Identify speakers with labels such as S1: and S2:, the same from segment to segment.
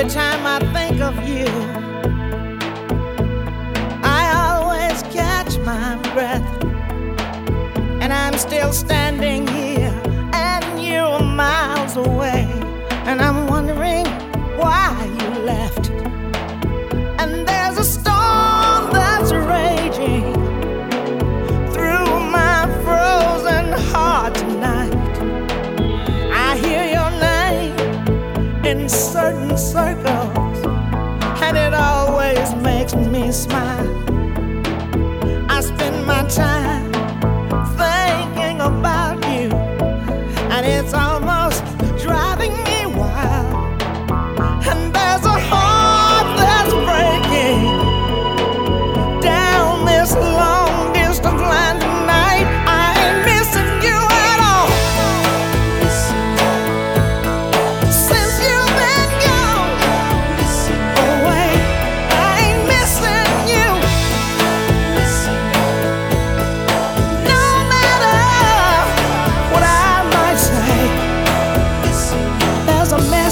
S1: Every time I think of you, I always catch my breath. And I'm still standing here, and you're miles away. And I'm wondering why you left. And there's a storm that's raging through my frozen heart tonight. I hear your name. smile. I spend my time thinking about you, and it's all.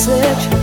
S1: message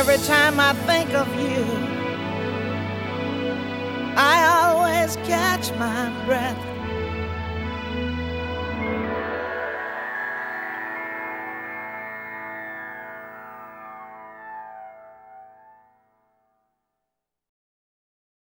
S1: Every time I think of you, I always catch my breath.